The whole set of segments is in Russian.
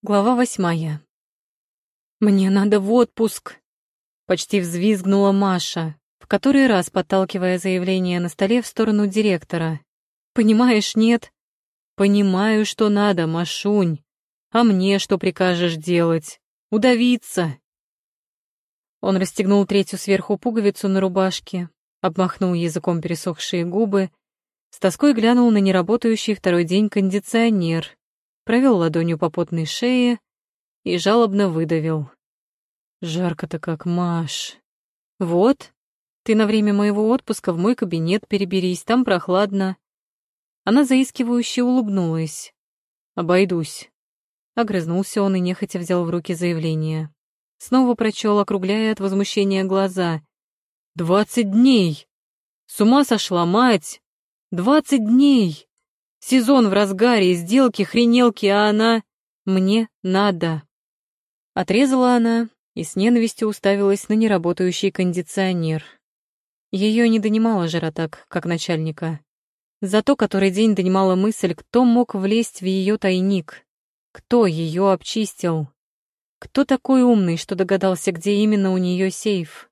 Глава восьмая. «Мне надо в отпуск!» Почти взвизгнула Маша, в который раз подталкивая заявление на столе в сторону директора. «Понимаешь, нет?» «Понимаю, что надо, Машунь. А мне что прикажешь делать? Удавиться!» Он расстегнул третью сверху пуговицу на рубашке, обмахнул языком пересохшие губы, с тоской глянул на неработающий второй день кондиционер провел ладонью по потной шее и жалобно выдавил. «Жарко-то как, Маш. Вот, ты на время моего отпуска в мой кабинет переберись, там прохладно». Она заискивающе улыбнулась. «Обойдусь». Огрызнулся он и нехотя взял в руки заявление. Снова прочел, округляя от возмущения глаза. «Двадцать дней! С ума сошла мать! Двадцать дней!» Сезон в разгаре, сделки, хренелки, а она... Мне надо. Отрезала она и с ненавистью уставилась на неработающий кондиционер. Ее не донимала жара так, как начальника. Зато который день донимала мысль, кто мог влезть в ее тайник, кто ее обчистил, кто такой умный, что догадался, где именно у нее сейф.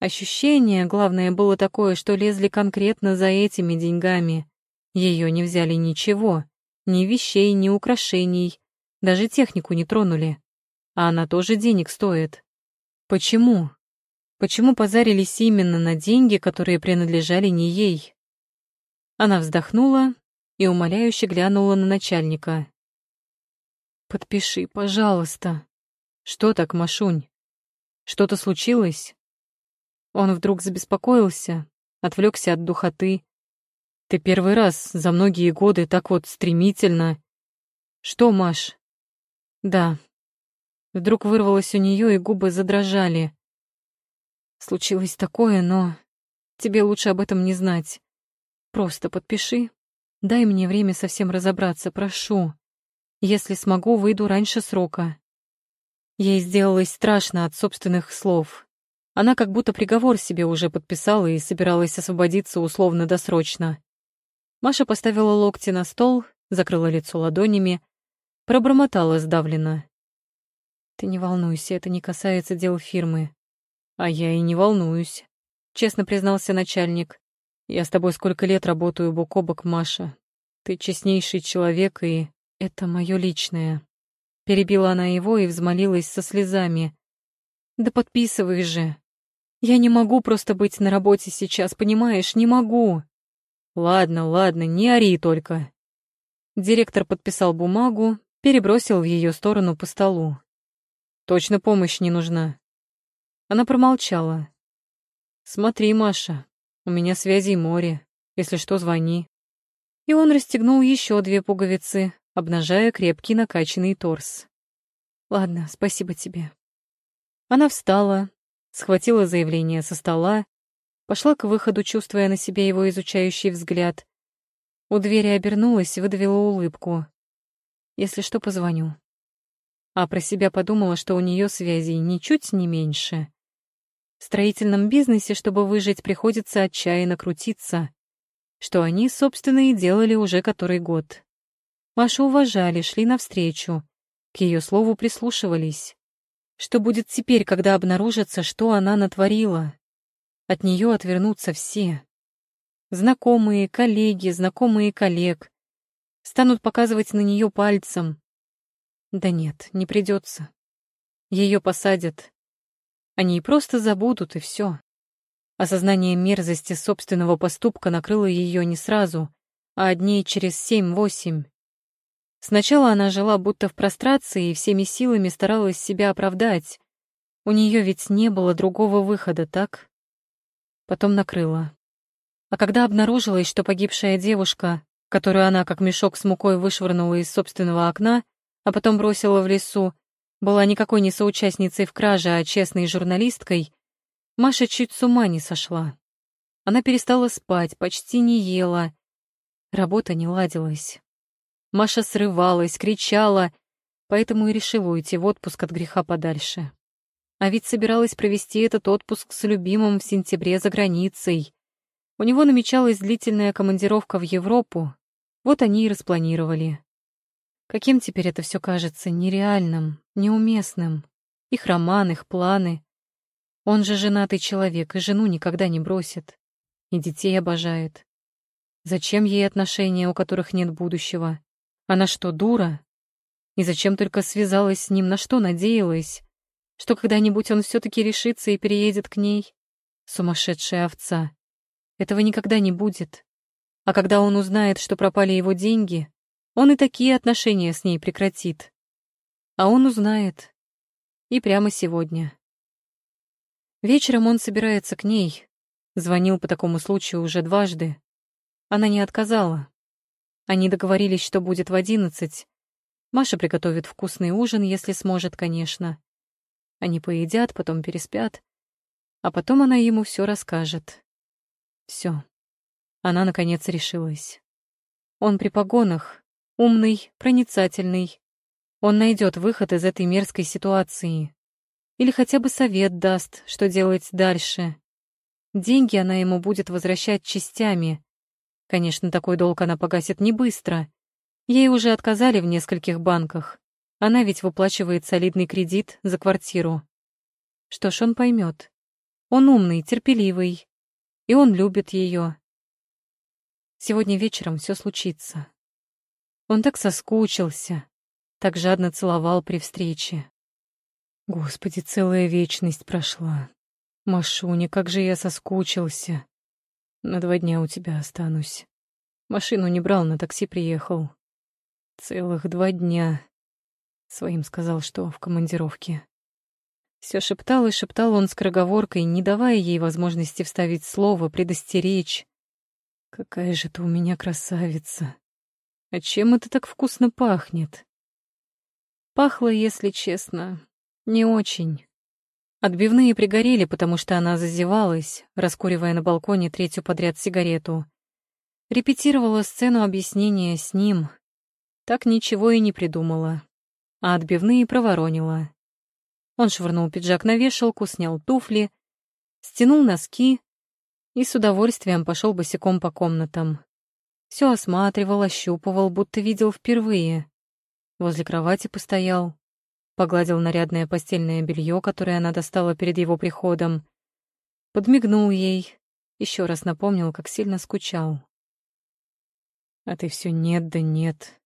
Ощущение, главное, было такое, что лезли конкретно за этими деньгами, ее не взяли ничего, ни вещей, ни украшений, даже технику не тронули. А она тоже денег стоит. Почему? Почему позарились именно на деньги, которые принадлежали не ей? Она вздохнула и умоляюще глянула на начальника. «Подпиши, пожалуйста». «Что так, Машунь? Что-то случилось?» Он вдруг забеспокоился, отвлекся от духоты, ты первый раз за многие годы так вот стремительно... Что, Маш? Да. Вдруг вырвалось у нее, и губы задрожали. Случилось такое, но тебе лучше об этом не знать. Просто подпиши. Дай мне время совсем разобраться, прошу. Если смогу, выйду раньше срока. Ей сделалось страшно от собственных слов. Она как будто приговор себе уже подписала и собиралась освободиться условно-досрочно. Маша поставила локти на стол, закрыла лицо ладонями, пробормотала сдавленно. «Ты не волнуйся, это не касается дел фирмы». «А я и не волнуюсь», — честно признался начальник. «Я с тобой сколько лет работаю бок о бок, Маша. Ты честнейший человек, и это мое личное». Перебила она его и взмолилась со слезами. «Да подписывай же. Я не могу просто быть на работе сейчас, понимаешь, не могу». Ладно, ладно, не ори только. Директор подписал бумагу, перебросил в ее сторону по столу. Точно помощь не нужна. Она промолчала. Смотри, Маша, у меня связи море. Если что, звони. И он расстегнул еще две пуговицы, обнажая крепкий накачанный торс. Ладно, спасибо тебе. Она встала, схватила заявление со стола Пошла к выходу, чувствуя на себе его изучающий взгляд. У двери обернулась и выдавила улыбку. «Если что, позвоню». А про себя подумала, что у нее связей ничуть не меньше. В строительном бизнесе, чтобы выжить, приходится отчаянно крутиться, что они, собственно, и делали уже который год. Машу уважали, шли навстречу, к ее слову прислушивались. Что будет теперь, когда обнаружится, что она натворила? От нее отвернутся все. Знакомые, коллеги, знакомые коллег. Станут показывать на нее пальцем. Да нет, не придется. Ее посадят. Они и просто забудут, и все. Осознание мерзости собственного поступка накрыло ее не сразу, а дней через семь-восемь. Сначала она жила будто в прострации и всеми силами старалась себя оправдать. У нее ведь не было другого выхода, так? Потом накрыло. А когда обнаружилось, что погибшая девушка, которую она как мешок с мукой вышвырнула из собственного окна, а потом бросила в лесу, была никакой не соучастницей в краже, а честной журналисткой, Маша чуть с ума не сошла. Она перестала спать, почти не ела. Работа не ладилась. Маша срывалась, кричала, поэтому и решила уйти в отпуск от греха подальше. А ведь собиралась провести этот отпуск с любимым в сентябре за границей. У него намечалась длительная командировка в Европу. Вот они и распланировали. Каким теперь это все кажется нереальным, неуместным. Их роман, их планы. Он же женатый человек, и жену никогда не бросит. И детей обожает. Зачем ей отношения, у которых нет будущего? Она что, дура? И зачем только связалась с ним, на что надеялась? Что когда-нибудь он все таки решится и переедет к ней? Сумасшедшая овца. Этого никогда не будет. А когда он узнает, что пропали его деньги, он и такие отношения с ней прекратит. А он узнает. И прямо сегодня. Вечером он собирается к ней. Звонил по такому случаю уже дважды. Она не отказала. Они договорились, что будет в одиннадцать. Маша приготовит вкусный ужин, если сможет, конечно. Они поедят, потом переспят. А потом она ему все расскажет. Все. Она, наконец, решилась. Он при погонах, умный, проницательный. Он найдет выход из этой мерзкой ситуации. Или хотя бы совет даст, что делать дальше. Деньги она ему будет возвращать частями. Конечно, такой долг она погасит не быстро. Ей уже отказали в нескольких банках. Она ведь выплачивает солидный кредит за квартиру. Что ж, он поймет. Он умный, терпеливый. И он любит ее. Сегодня вечером все случится. Он так соскучился, так жадно целовал при встрече. Господи, целая вечность прошла. Машуня, как же я соскучился. На два дня у тебя останусь. Машину не брал, на такси приехал. Целых два дня. Своим сказал, что в командировке. Все шептал и шептал он скороговоркой, не давая ей возможности вставить слово, предостеречь. «Какая же ты у меня красавица!» А чем это так вкусно пахнет? Пахло, если честно, не очень. Отбивные пригорели, потому что она зазевалась, раскуривая на балконе третью подряд сигарету. Репетировала сцену объяснения с ним. Так ничего и не придумала. А отбивные проворонила. Он швырнул пиджак на вешалку, снял туфли, стянул носки и с удовольствием пошел босиком по комнатам. Все осматривал, ощупывал, будто видел впервые. Возле кровати постоял, погладил нарядное постельное белье, которое она достала перед его приходом, подмигнул ей, еще раз напомнил, как сильно скучал. А ты все нет да нет,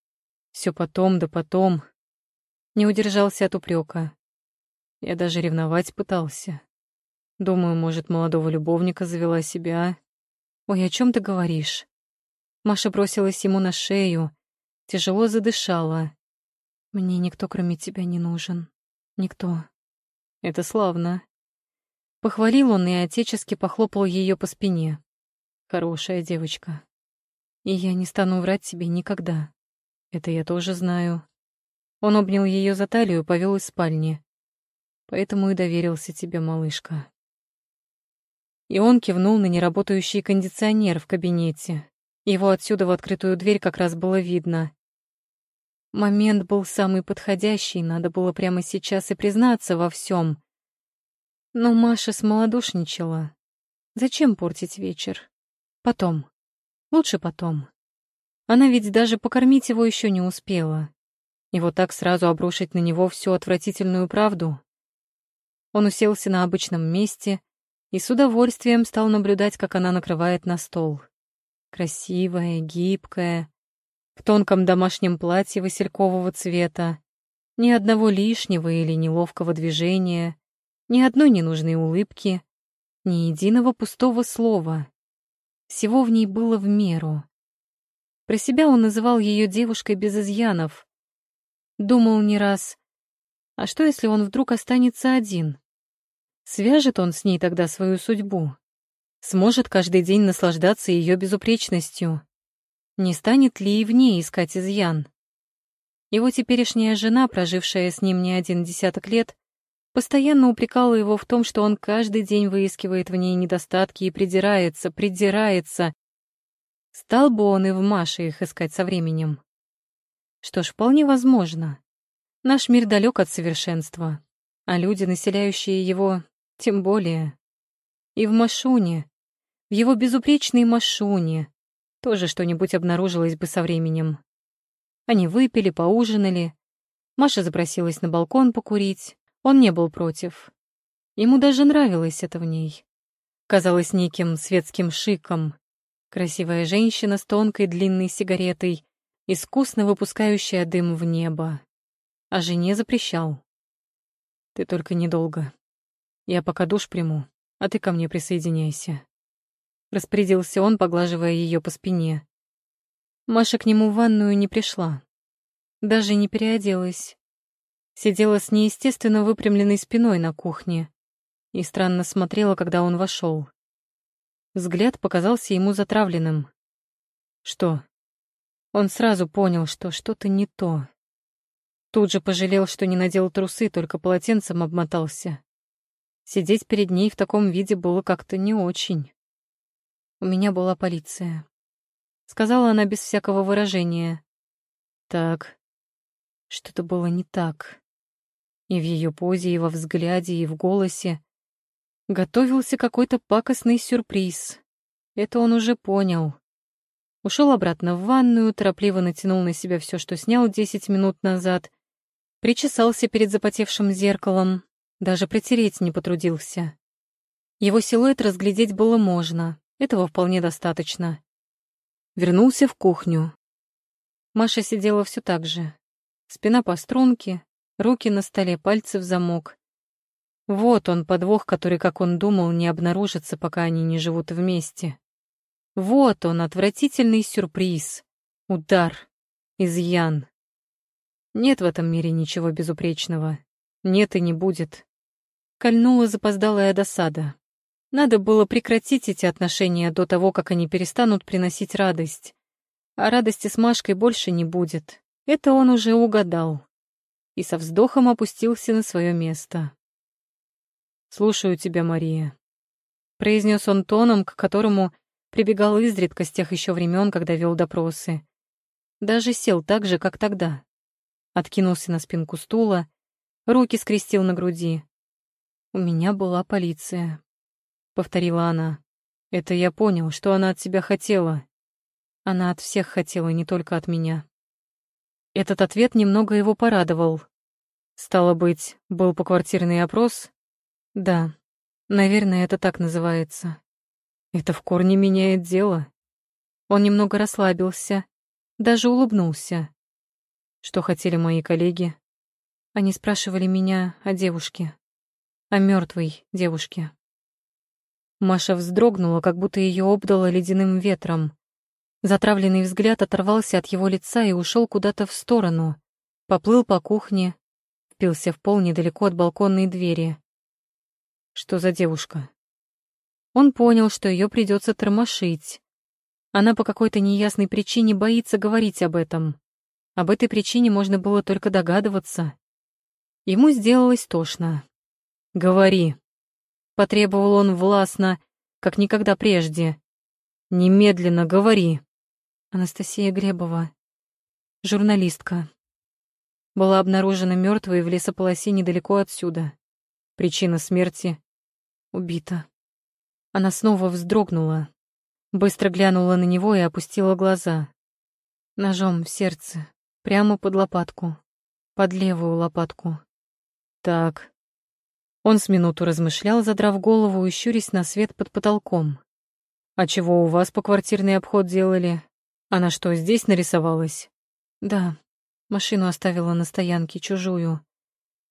все потом да потом. Не удержался от упрека. Я даже ревновать пытался. Думаю, может, молодого любовника завела себя. Ой, о чем ты говоришь? Маша бросилась ему на шею, тяжело задышала. «Мне никто, кроме тебя, не нужен. Никто». «Это славно». Похвалил он и отечески похлопал ее по спине. «Хорошая девочка. И я не стану врать тебе никогда. Это я тоже знаю». Он обнял ее за талию и повел из спальни. «Поэтому и доверился тебе, малышка». И он кивнул на неработающий кондиционер в кабинете, его отсюда в открытую дверь как раз было видно. Момент был самый подходящий, надо было прямо сейчас и признаться во всем. Но Маша смолодушничала. Зачем портить вечер? Потом. Лучше потом. Она ведь даже покормить его еще не успела. И вот так сразу обрушить на него всю отвратительную правду. Он уселся на обычном месте и с удовольствием стал наблюдать, как она накрывает на стол красивая, гибкая, в тонком домашнем платье василькового цвета, ни одного лишнего или неловкого движения, ни одной ненужной улыбки, ни единого пустого слова. Всего в ней было в меру. Про себя он называл ее девушкой без изъянов. Думал не раз, а что, если он вдруг останется один? Свяжет он с ней тогда свою судьбу? Сможет каждый день наслаждаться ее безупречностью? Не станет ли и в ней искать изъян? Его теперешняя жена, прожившая с ним не один десяток лет, постоянно упрекала его в том, что он каждый день выискивает в ней недостатки и придирается, придирается. Стал бы он и в Маше их искать со временем. Что ж, вполне возможно. Наш мир далек от совершенства, а люди, населяющие его, тем более. И в Машуне, в его безупречной машуне тоже что-нибудь обнаружилось бы со временем. Они выпили, поужинали. Маша запросилась на балкон покурить. Он не был против. Ему даже нравилось это в ней. Казалось неким светским шиком. Красивая женщина с тонкой длинной сигаретой, искусно выпускающая дым в небо. А жене запрещал. «Ты только недолго. Я пока душ приму, а ты ко мне присоединяйся». Распорядился он, поглаживая ее по спине. Маша к нему в ванную не пришла. Даже не переоделась. Сидела с неестественно выпрямленной спиной на кухне и странно смотрела, когда он вошел. Взгляд показался ему затравленным. Что? Он сразу понял, что что-то не то. Тут же пожалел, что не надел трусы, только полотенцем обмотался. Сидеть перед ней в таком виде было как-то не очень. У меня была полиция. Сказала она без всякого выражения. Так, что-то было не так. И в ее позе, и во взгляде, и в голосе. Готовился какой-то пакостный сюрприз. Это он уже понял. Ушел обратно в ванную, торопливо натянул на себя все, что снял десять минут назад, причесался перед запотевшим зеркалом, даже притереть не потрудился. Его силуэт разглядеть было можно, этого вполне достаточно. Вернулся в кухню. Маша сидела все так же. Спина по струнке, руки на столе, пальцы в замок. Вот он, подвох, который, как он думал, не обнаружится, пока они не живут вместе. Вот он, отвратительный сюрприз. Удар. Изъян. Нет в этом мире ничего безупречного. Нет и не будет. Кольнула запоздалая досада. Надо было прекратить эти отношения до того, как они перестанут приносить радость. А радости с Машкой больше не будет. Это он уже угадал. И со вздохом опустился на свое место. «Слушаю тебя, Мария», — произнес он тоном, к которому прибегал изредка с тех еще времен, когда вел допросы. Даже сел так же, как тогда. Откинулся на спинку стула, руки скрестил на груди. «У меня была полиция», — повторила она. «Это я понял, что она от тебя хотела. Она от всех хотела, не только от меня». Этот ответ немного его порадовал. Стало быть, был поквартирный опрос, да, наверное, это так называется. Это в корне меняет дело. Он немного расслабился, даже улыбнулся. Что хотели мои коллеги? Они спрашивали меня о девушке, о мертвой девушке. Маша вздрогнула, как будто ее обдало ледяным ветром. Затравленный взгляд оторвался от его лица и ушел куда-то в сторону, поплыл по кухне, впился в пол недалеко от балконной двери. Что за девушка? Он понял, что ее придется тормошить. Она по какой-то неясной причине боится говорить об этом. Об этой причине можно было только догадываться. Ему сделалось тошно. «Говори», — потребовал он властно, как никогда прежде. «Немедленно говори». Анастасия Гребова, журналистка, была обнаружена мертвой в лесополосе недалеко отсюда. Причина смерти — убита. Она снова вздрогнула, быстро глянула на него и опустила глаза. Ножом в сердце, прямо под лопатку, под левую лопатку. Так. Он с минуту размышлял, задрав голову и щурясь на свет под потолком. «А чего у вас по квартирный обход делали? Она что, здесь нарисовалась?» «Да, машину оставила на стоянке, чужую.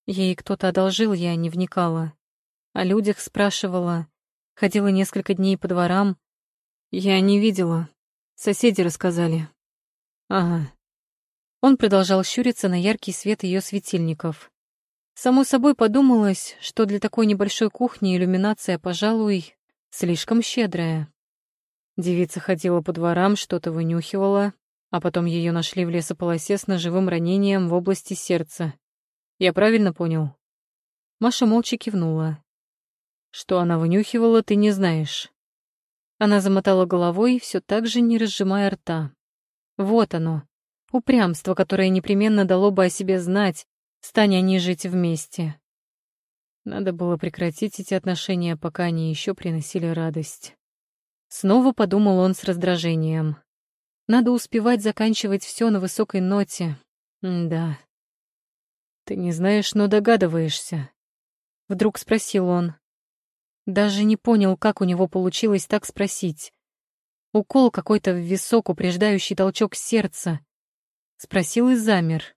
Ей кто-то одолжил, я не вникала. О людях спрашивала. Ходила несколько дней по дворам. Я не видела. Соседи рассказали. Ага. Он продолжал щуриться на яркий свет ее светильников. Само собой подумалось, что для такой небольшой кухни иллюминация, пожалуй, слишком щедрая. Девица ходила по дворам, что-то вынюхивала, а потом ее нашли в лесополосе с ножевым ранением в области сердца. Я правильно понял?» Маша молча кивнула. «Что она вынюхивала, ты не знаешь». Она замотала головой, все так же не разжимая рта. Вот оно, упрямство, которое непременно дало бы о себе знать, стань они жить вместе. Надо было прекратить эти отношения, пока они еще приносили радость. Снова подумал он с раздражением. Надо успевать заканчивать все на высокой ноте. М да. Ты не знаешь, но догадываешься. Вдруг спросил он. Даже не понял, как у него получилось так спросить. Укол какой-то в висок, упреждающий толчок сердца. Спросил и замер.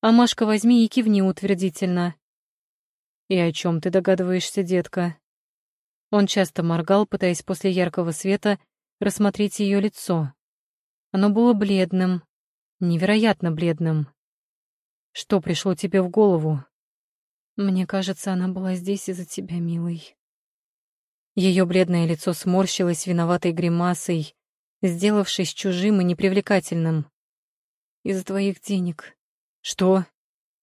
А Машка возьми и кивни утвердительно. «И о чем ты догадываешься, детка?» Он часто моргал, пытаясь после яркого света рассмотреть ее лицо. Оно было бледным, невероятно бледным. Что пришло тебе в голову? Мне кажется, она была здесь из-за тебя, милый. Ее бледное лицо сморщилось виноватой гримасой, сделавшись чужим и непривлекательным. Из-за твоих денег. Что?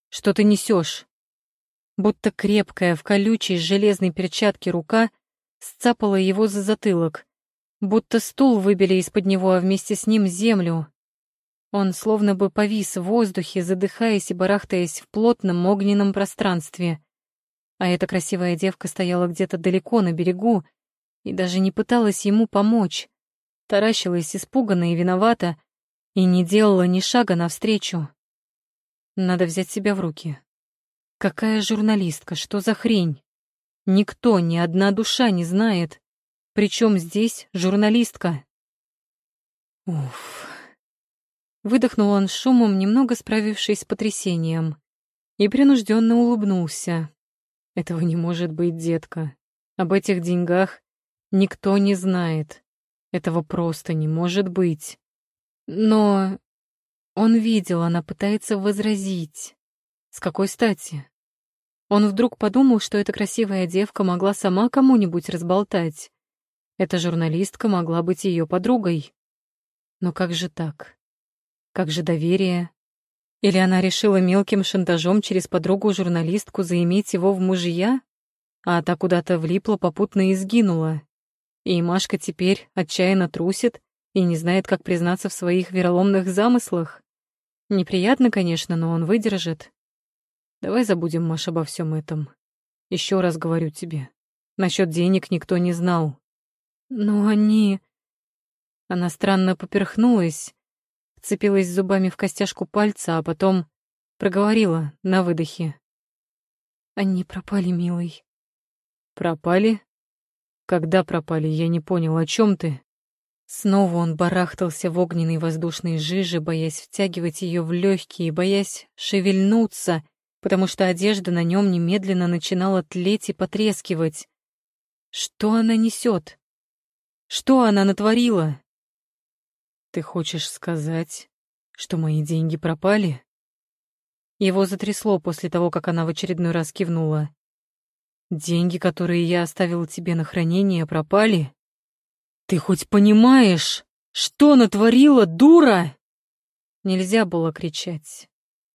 Что ты несешь? Будто крепкая в колючей железной перчатке рука сцапала его за затылок, будто стул выбили из-под него, а вместе с ним землю. Он словно бы повис в воздухе, задыхаясь и барахтаясь в плотном огненном пространстве. А эта красивая девка стояла где-то далеко на берегу и даже не пыталась ему помочь. Таращилась испуганно и виновата и не делала ни шага навстречу. Надо взять себя в руки. Какая журналистка, что за хрень? Никто, ни одна душа не знает. Причем здесь журналистка. Уф. Выдохнул он шумом, немного справившись с потрясением, и принужденно улыбнулся. Этого не может быть, детка. Об этих деньгах никто не знает. Этого просто не может быть. Но он видел, она пытается возразить. С какой стати? Он вдруг подумал, что эта красивая девка могла сама кому-нибудь разболтать. Эта журналистка могла быть ее подругой. Но как же так? Как же доверие? Или она решила мелким шантажом через подругу-журналистку заиметь его в мужья, а та куда-то влипла попутно и сгинула. И Машка теперь отчаянно трусит и не знает, как признаться в своих вероломных замыслах. Неприятно, конечно, но он выдержит. Давай забудем, Маш, обо всем этом. Еще раз говорю тебе. Насчет денег никто не знал. Но они... Она странно поперхнулась, вцепилась зубами в костяшку пальца, а потом проговорила на выдохе. «Они пропали, милый». «Пропали? Когда пропали? Я не понял, о чем ты?» Снова он барахтался в огненной воздушной жиже, боясь втягивать ее в легкие, боясь шевельнуться, потому что одежда на нем немедленно начинала тлеть и потрескивать. Что она несет? Что она натворила? Ты хочешь сказать, что мои деньги пропали? Его затрясло после того, как она в очередной раз кивнула. Деньги, которые я оставил тебе на хранение, пропали? Ты хоть понимаешь, что натворила, дура? Нельзя было кричать.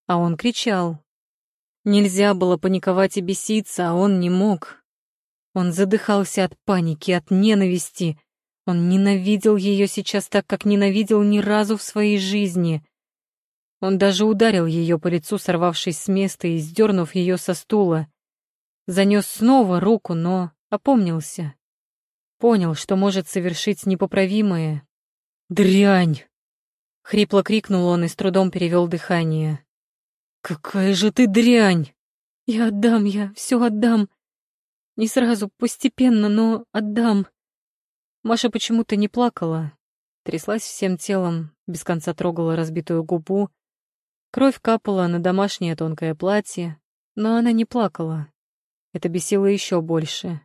А он кричал. Нельзя было паниковать и беситься, а он не мог. Он задыхался от паники, от ненависти, он ненавидел ее сейчас так, как ненавидел ни разу в своей жизни. Он даже ударил ее по лицу, сорвавшись с места и сдернув ее со стула. Занес снова руку, но опомнился. Понял, что может совершить непоправимое. «Дрянь!» — хрипло крикнул он и с трудом перевел дыхание. «Какая же ты дрянь!» «Я отдам, я все отдам. Не сразу, постепенно, но отдам». Маша почему-то не плакала, тряслась всем телом, без конца трогала разбитую губу. Кровь капала на домашнее тонкое платье, но она не плакала. Это бесило еще больше.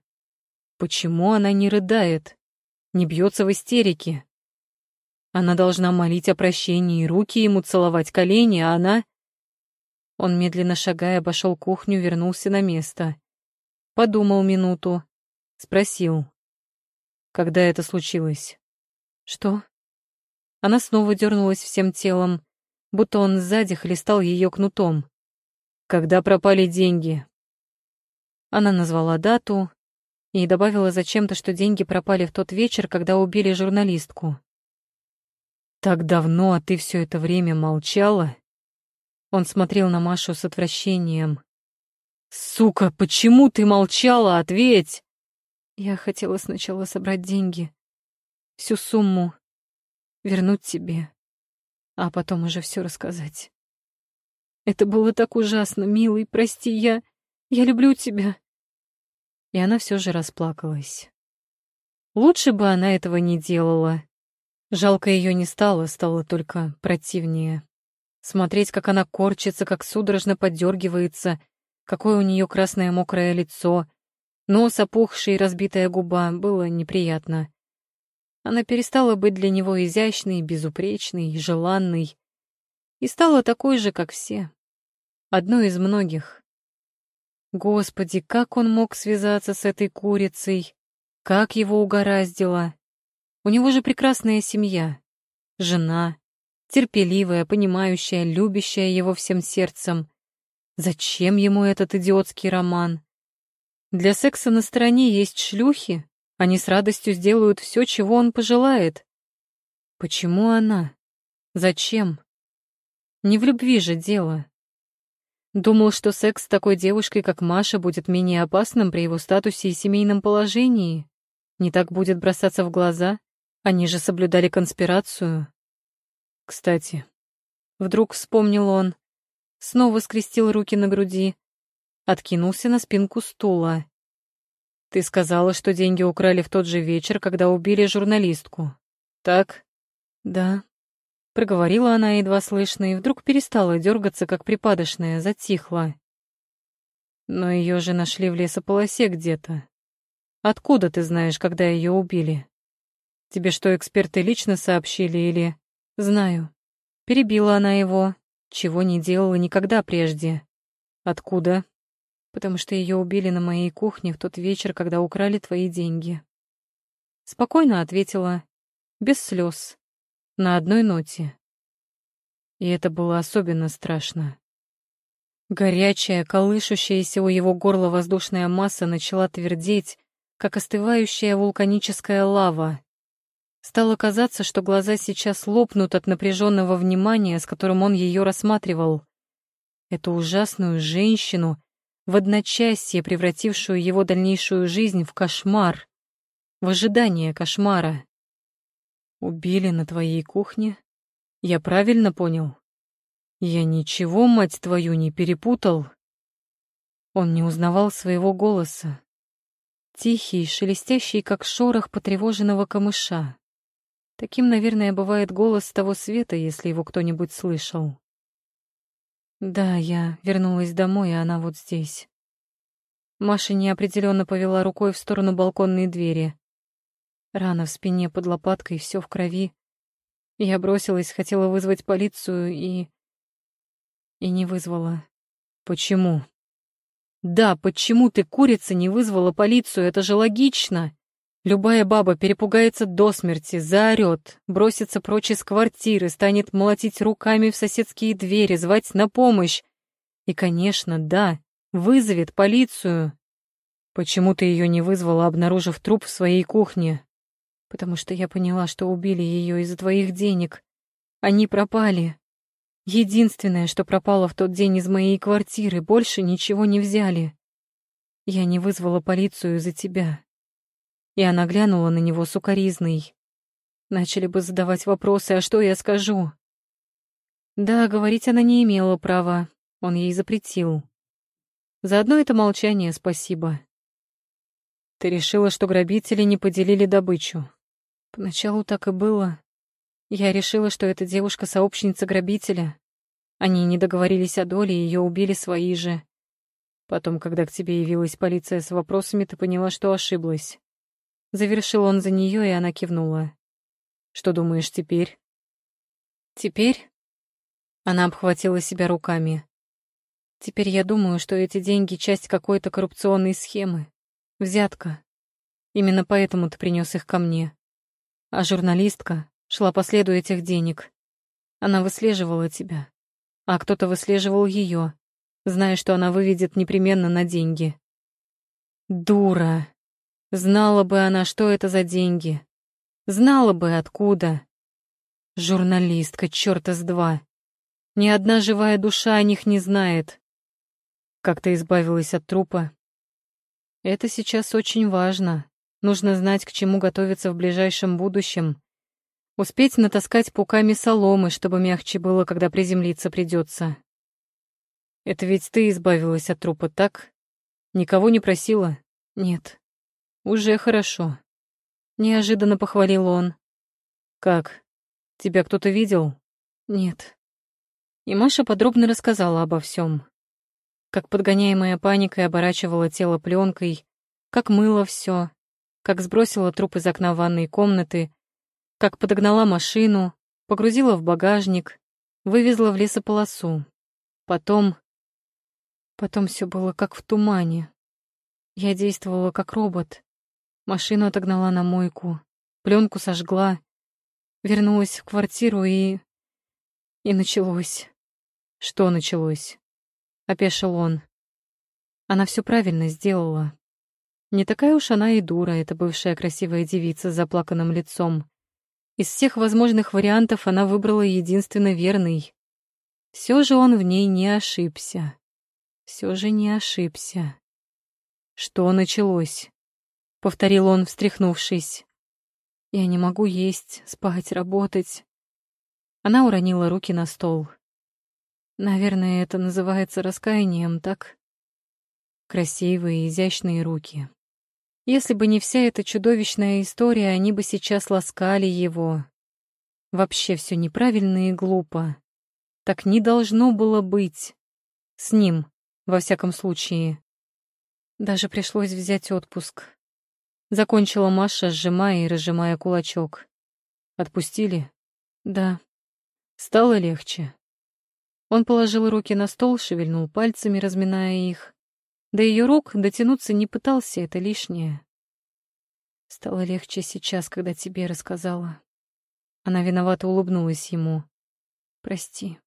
Почему она не рыдает, не бьется в истерике? Она должна молить о прощении, руки ему целовать, колени, а она... Он, медленно шагая, обошел кухню, вернулся на место. Подумал минуту, спросил. Когда это случилось? Что? Она снова дернулась всем телом, будто он сзади хлестал ее кнутом. Когда пропали деньги? Она назвала дату и добавила зачем-то, что деньги пропали в тот вечер, когда убили журналистку. «Так давно, а ты все это время молчала?» Он смотрел на Машу с отвращением. «Сука, почему ты молчала? Ответь!» Я хотела сначала собрать деньги. Всю сумму. вернуть тебе, а потом уже все рассказать. Это было так ужасно, милый, прости, я... Я люблю тебя. И она все же расплакалась. Лучше бы она этого не делала. Жалко ее не стало, стало только противнее. Смотреть, как она корчится, как судорожно подергивается, какое у нее красное мокрое лицо, нос опухший и разбитая губа, было неприятно. Она перестала быть для него изящной, безупречной, желанной и стала такой же, как все. Одной из многих. Господи, как он мог связаться с этой курицей? Как его угораздило? У него же прекрасная семья, жена, терпеливая, понимающая, любящая его всем сердцем. Зачем ему этот идиотский роман? Для секса на стороне есть шлюхи, они с радостью сделают все, чего он пожелает. Почему она? Зачем? Не в любви же дело. Думал, что секс с такой девушкой, как Маша, будет менее опасным при его статусе и семейном положении. Не так будет бросаться в глаза. Они же соблюдали конспирацию. Кстати, вдруг вспомнил он, снова скрестил руки на груди, откинулся на спинку стула. Ты сказала, что деньги украли в тот же вечер, когда убили журналистку. Так? Да. Проговорила она едва слышно и вдруг перестала дергаться, как припадочная, затихла. Но ее же нашли в лесополосе где-то. Откуда ты знаешь, когда ее убили? Тебе что, эксперты лично сообщили или... Знаю. Перебила она его, чего не делала никогда прежде. Откуда? Потому что ее убили на моей кухне в тот вечер, когда украли твои деньги. Спокойно ответила, без слез, на одной ноте. И это было особенно страшно. Горячая, колышущаяся у его горла воздушная масса начала твердеть, как остывающая вулканическая лава. Стало казаться, что глаза сейчас лопнут от напряженного внимания, с которым он ее рассматривал. Эту ужасную женщину, в одночасье превратившую его дальнейшую жизнь в кошмар, в ожидание кошмара. Убили на твоей кухне? Я правильно понял? Я ничего, мать твою, не перепутал. Он не узнавал своего голоса. Тихий, шелестящий, как шорох потревоженного камыша. Таким, наверное, бывает голос того света, если его кто-нибудь слышал. Да, я вернулась домой, а она вот здесь. Маша неопределенно повела рукой в сторону балконной двери. Рана в спине под лопаткой, все в крови. Я бросилась, хотела вызвать полицию и... И не вызвала. Почему? Да, почему ты, курица, не вызвала полицию? Это же логично. Любая баба перепугается до смерти, заорет, бросится прочь из квартиры, станет молотить руками в соседские двери, звать на помощь. И, конечно, да, вызовет полицию. Почему ты ее не вызвала, обнаружив труп в своей кухне? Потому что я поняла, что убили ее из-за твоих денег. Они пропали. Единственное, что пропало в тот день из моей квартиры, больше ничего не взяли. Я не вызвала полицию из-за тебя и она глянула на него сукоризной. Начали бы задавать вопросы, а что я скажу? Да, говорить она не имела права, он ей запретил. За одно это молчание спасибо. Ты решила, что грабители не поделили добычу. Поначалу так и было. Я решила, что эта девушка сообщница грабителя. Они не договорились о доле, ее убили свои же. Потом, когда к тебе явилась полиция с вопросами, ты поняла, что ошиблась. Завершил он за нее, и она кивнула. «Что думаешь теперь?» «Теперь?» Она обхватила себя руками. «Теперь я думаю, что эти деньги — часть какой-то коррупционной схемы. Взятка. Именно поэтому ты принес их ко мне. А журналистка шла по следу этих денег. Она выслеживала тебя. А кто-то выслеживал ее, зная, что она выведет непременно на деньги. Дура!» Знала бы она, что это за деньги. Знала бы, откуда. Журналистка, чёрта с два. Ни одна живая душа о них не знает. Как ты избавилась от трупа? Это сейчас очень важно. Нужно знать, к чему готовиться в ближайшем будущем. Успеть натаскать пуками соломы, чтобы мягче было, когда приземлиться придется. Это ведь ты избавилась от трупа, так? Никого не просила? Нет. Уже хорошо. Неожиданно похвалил он. Как? Тебя кто-то видел? Нет. И Маша подробно рассказала обо всем. Как подгоняемая паникой оборачивала тело пленкой, как мыла все, как сбросила труп из окна ванной комнаты, как подогнала машину, погрузила в багажник, вывезла в лесополосу. Потом... Потом все было как в тумане. Я действовала как робот. Машину отогнала на мойку, пленку сожгла, вернулась в квартиру и... И началось. Что началось? Опешил он. Она все правильно сделала. Не такая уж она и дура, эта бывшая красивая девица с заплаканным лицом. Из всех возможных вариантов она выбрала единственно верный. Все же он в ней не ошибся. Все же не ошибся. Что началось? Повторил он, встряхнувшись. Я не могу есть, спать, работать. Она уронила руки на стол. Наверное, это называется раскаянием, так? Красивые, изящные руки. Если бы не вся эта чудовищная история, они бы сейчас ласкали его. Вообще все неправильно и глупо. Так не должно было быть. С ним, во всяком случае. Даже пришлось взять отпуск. Закончила Маша, сжимая и разжимая кулачок. Отпустили? Да. Стало легче. Он положил руки на стол, шевельнул пальцами, разминая их. До ее рук дотянуться не пытался, это лишнее. Стало легче сейчас, когда тебе рассказала. Она виновато улыбнулась ему. Прости.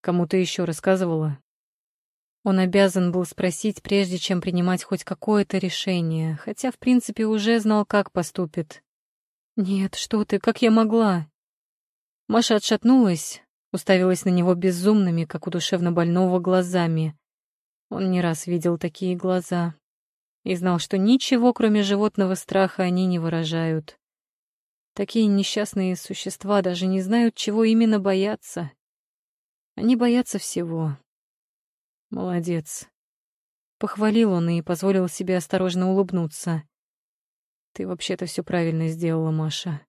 Кому ты еще рассказывала? Он обязан был спросить, прежде чем принимать хоть какое-то решение, хотя, в принципе, уже знал, как поступит. «Нет, что ты, как я могла?» Маша отшатнулась, уставилась на него безумными, как у душевно больного, глазами. Он не раз видел такие глаза и знал, что ничего, кроме животного страха, они не выражают. Такие несчастные существа даже не знают, чего именно боятся. Они боятся всего. Молодец. Похвалил он и позволил себе осторожно улыбнуться. Ты вообще-то все правильно сделала, Маша.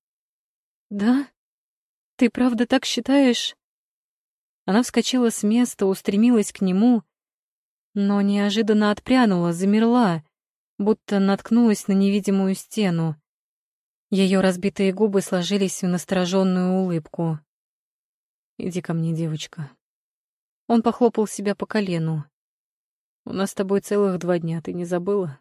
Да? Ты правда так считаешь? Она вскочила с места, устремилась к нему — но неожиданно отпрянула, замерла, будто наткнулась на невидимую стену. Ее разбитые губы сложились в настороженную улыбку. «Иди ко мне, девочка». Он похлопал себя по колену. «У нас с тобой целых два дня, ты не забыла?»